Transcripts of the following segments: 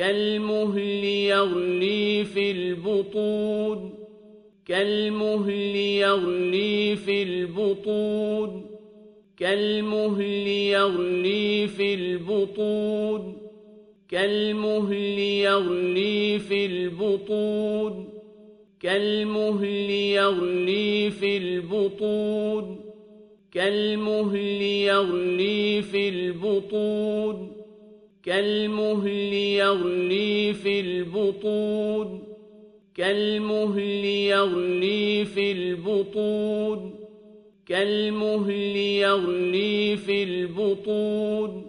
كالمهل يغلي في البطون كالمهل يغلي في البطون كالمهل يغلي في البطون كالمهل يغلي في البطون كالمهل يغلي في البطون كالمهل يغلي في البطون. كالمهل يغلي في البطون كالمهل يغلي في البطون كالمهل يغلي في البطون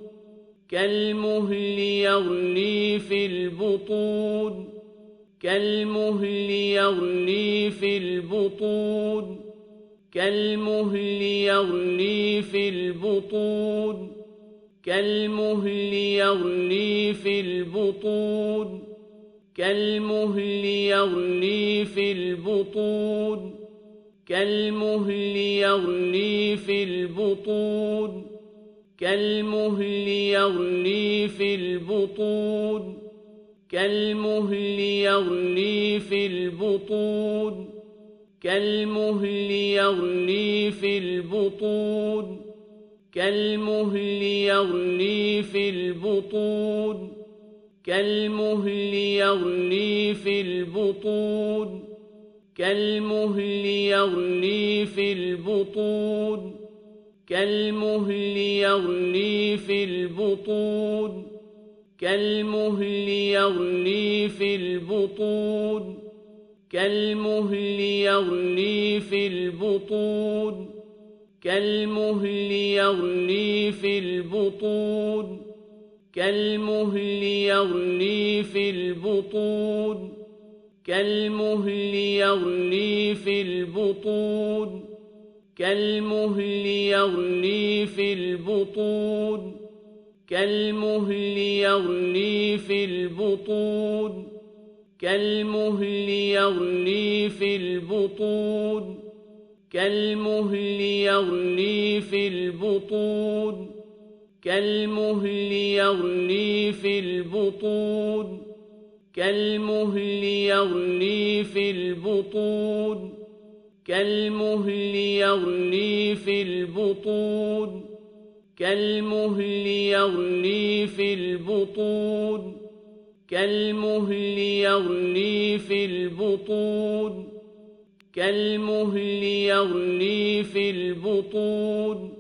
كالمهل يغلي في البطون كالمهل يغلي في البطون كالمهل يغلي في البطون. كالمهل يغلي في البطون كالمهل يغلي في البطون كالمهل يغلي في البطون كالمهل يغلي في البطون كالمهل يغلي في البطون كالمهل يغلي في البطون. كالمهل يغلي في البطون كالمهل يغلي في البطون كالمهل يغلي في البطون كالمهل يغلي في البطون كالمهل يغلي في البطون كالمهل يغلي في البطون. كالمهل يغلي في البطون كالمهل يغلي في البطون كالمهل يغلي في البطون كالمهل يغلي في البطون كالمهل يغلي في البطون كالمهل يغلي في البطون. كالمهل يغلي في البطون كالمهل يغلي في البطون كالمهل يغلي في البطون كالمهل يغلي في البطون كالمهل يغلي في البطون كالمهل يغلي في البطون. كالمهل يغلي في البطون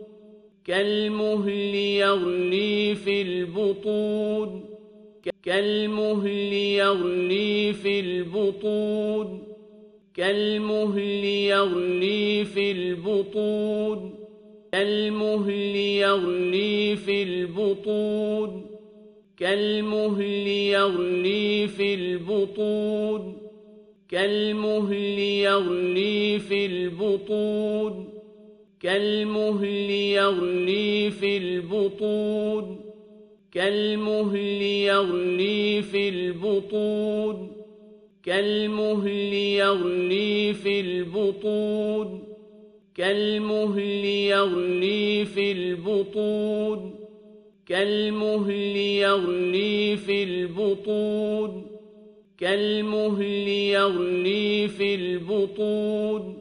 كالمهل يغلي في البطون كالمهل يغلي في البطون كالمهل يغلي في البطون كالمهل يغلي في البطون كالمهل يغلي في البطون. كالمهل يغلي في البطون كالمهل يغلي في البطون كالمهل يغلي في البطون كالمهل يغلي في البطون كالمهل يغلي في البطون كالمهل يغلي في البطون. كالمهل يغلي في البطون.